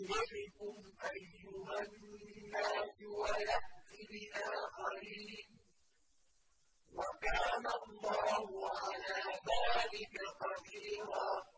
يُذْهِبْكُمْ أَيُّهَا النَّاسُ وَيَأْتِ بِآخَرِينَ ۚ. وَكَانَ اللَّهُ عَلَىٰ ذَٰلِكَ قَدِيرًا.